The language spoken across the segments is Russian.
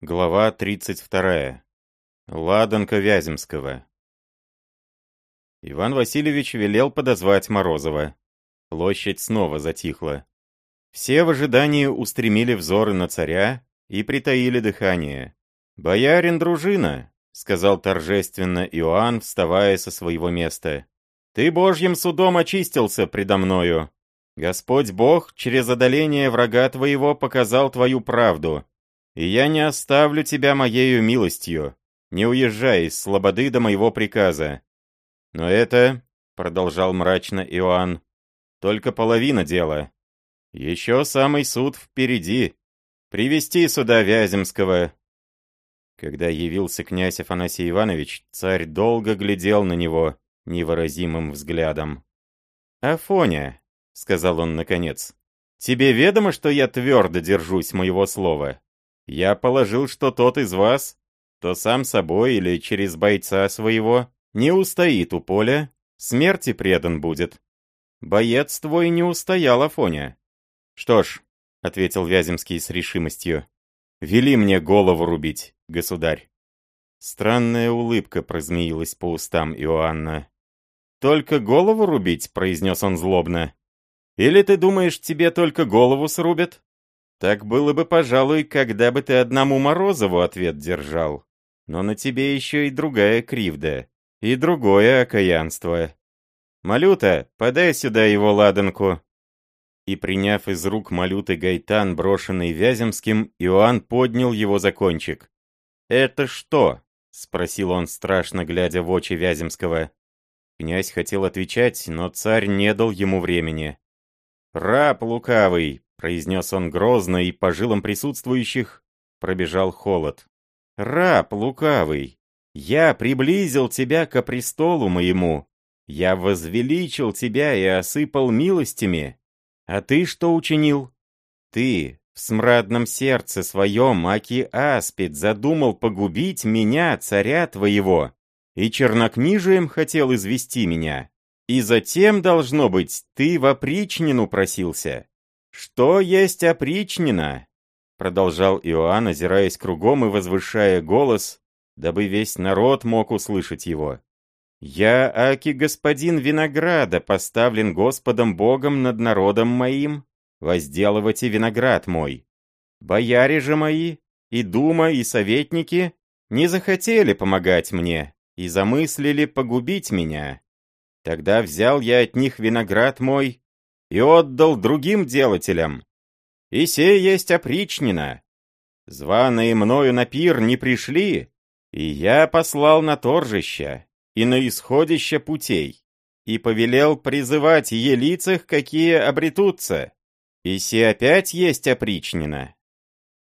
Глава 32. Ладанка Вяземского. Иван Васильевич велел подозвать Морозова. Площадь снова затихла. Все в ожидании устремили взоры на царя и притаили дыхание. «Боярин дружина», — сказал торжественно Иоанн, вставая со своего места. «Ты божьим судом очистился предо мною. Господь Бог через одоление врага твоего показал твою правду» и я не оставлю тебя моею милостью, не уезжай из слободы до моего приказа. Но это, — продолжал мрачно Иоанн, — только половина дела. Еще самый суд впереди. Привести сюда Вяземского. Когда явился князь Афанасий Иванович, царь долго глядел на него невыразимым взглядом. «Афоня», — сказал он наконец, — «тебе ведомо, что я твердо держусь моего слова?» Я положил, что тот из вас, то сам собой или через бойца своего, не устоит у поля, смерти предан будет. Боец твой не устоял, Афоня. Что ж, — ответил Вяземский с решимостью, — вели мне голову рубить, государь. Странная улыбка прозмеилась по устам Иоанна. «Только голову рубить?» — произнес он злобно. «Или ты думаешь, тебе только голову срубят?» Так было бы, пожалуй, когда бы ты одному Морозову ответ держал. Но на тебе еще и другая кривда, и другое окаянство. Малюта, подай сюда его ладанку. И приняв из рук Малюты гайтан, брошенный Вяземским, Иоанн поднял его за кончик. «Это что?» — спросил он, страшно глядя в очи Вяземского. Князь хотел отвечать, но царь не дал ему времени. «Раб лукавый, произнес он грозно, и по жилам присутствующих пробежал холод. «Раб лукавый, я приблизил тебя ко престолу моему, я возвеличил тебя и осыпал милостями. А ты что учинил? Ты в смрадном сердце своем, Аки Аспид, задумал погубить меня, царя твоего, и чернокнижием хотел извести меня. И затем, должно быть, ты в опричнину просился. «Что есть опричнина?» Продолжал Иоанн, озираясь кругом и возвышая голос, дабы весь народ мог услышать его. «Я, аки господин винограда, поставлен Господом Богом над народом моим, возделывать и виноград мой. Бояре же мои, и дума, и советники не захотели помогать мне и замыслили погубить меня. Тогда взял я от них виноград мой и отдал другим делателям. И сей есть опричнина. Званые мною на пир не пришли, и я послал на торжище и на исходище путей, и повелел призывать елицах, какие обретутся. И се опять есть опричнина.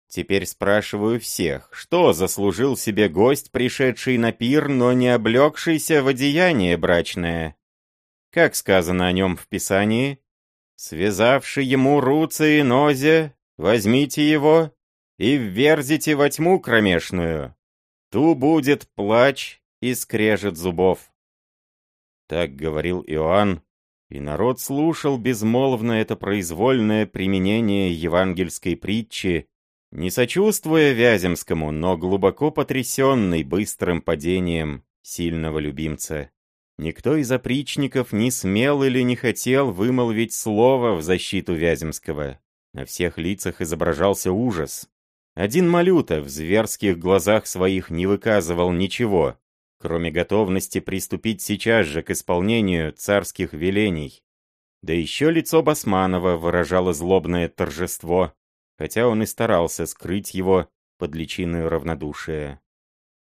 Теперь спрашиваю всех, что заслужил себе гость, пришедший на пир, но не облегшийся в одеяние брачное? Как сказано о нем в Писании? Связавши ему руцы и нозе, возьмите его и вверзите во тьму кромешную. Ту будет плач и скрежет зубов. Так говорил Иоанн, и народ слушал безмолвно это произвольное применение евангельской притчи, не сочувствуя Вяземскому, но глубоко потрясенный быстрым падением сильного любимца. Никто из опричников не смел или не хотел вымолвить слово в защиту Вяземского. На всех лицах изображался ужас. Один Малюта в зверских глазах своих не выказывал ничего, кроме готовности приступить сейчас же к исполнению царских велений. Да еще лицо Басманова выражало злобное торжество, хотя он и старался скрыть его под личиной равнодушия.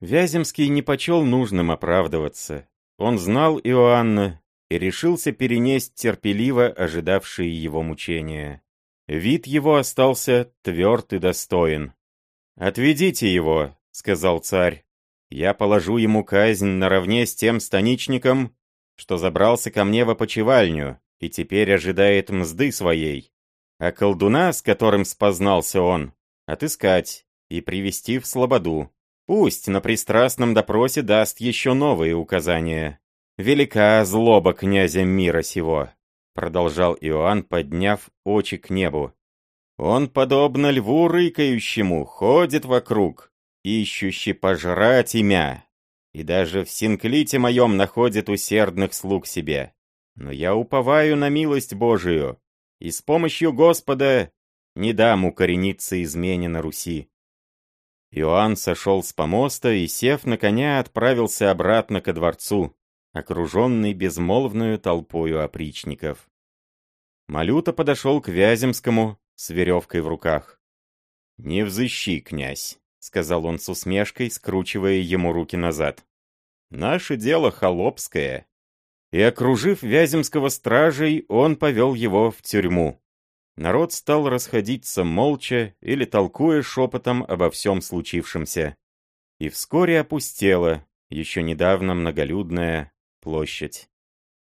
Вяземский не почел нужным оправдываться. Он знал Иоанна и решился перенести терпеливо ожидавшие его мучения. Вид его остался тверд и достоин. «Отведите его», — сказал царь. «Я положу ему казнь наравне с тем станичником, что забрался ко мне в опочивальню и теперь ожидает мзды своей. А колдуна, с которым спознался он, отыскать и привести в слободу. Пусть на пристрастном допросе даст еще новые указания. Велика злоба князя мира сего, продолжал Иоанн, подняв очи к небу. Он, подобно льву рыкающему, ходит вокруг, ищущий пожрать имя, и даже в синклите моем находит усердных слуг себе. Но я уповаю на милость Божию, и с помощью Господа не дам укорениться измене на Руси. Иоанн сошел с помоста и, сев на коня, отправился обратно ко дворцу, окруженный безмолвную толпою опричников. Малюта подошел к Вяземскому с веревкой в руках. «Не взыщи, князь», — сказал он с усмешкой, скручивая ему руки назад. «Наше дело холопское». И, окружив Вяземского стражей, он повел его в тюрьму. Народ стал расходиться молча или толкуя шепотом обо всем случившемся. И вскоре опустела, еще недавно многолюдная, площадь.